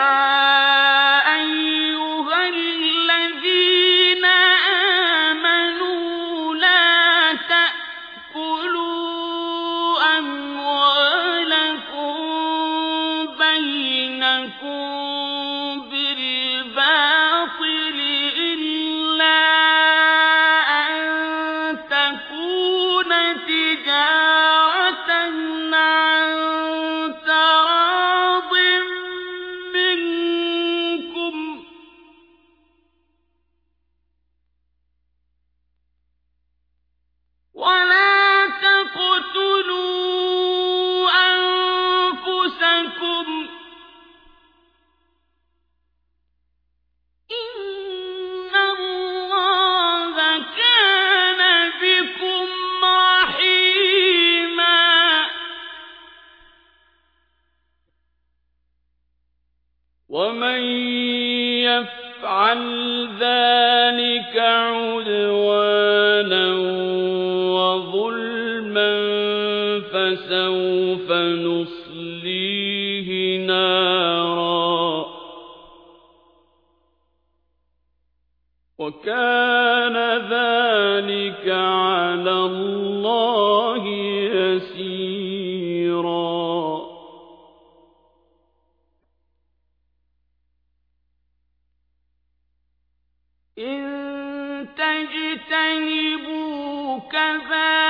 يا ومن يفعل ذلك عدوانا وظلما فسوف نصليه نارا. وكان ذلك على الله يسيرا. إن تجتنبوا كبائر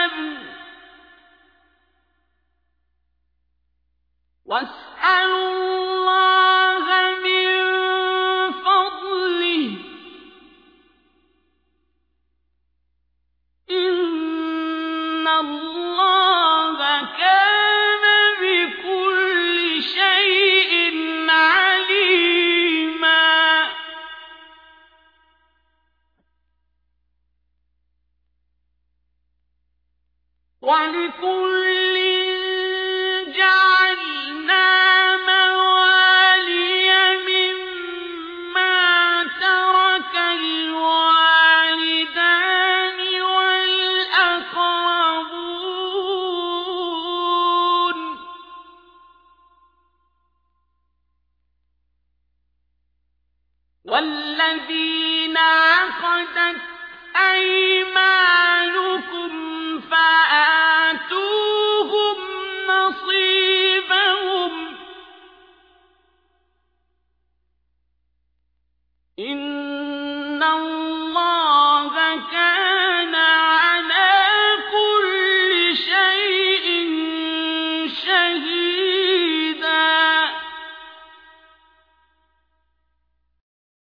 اكتسبن ولكل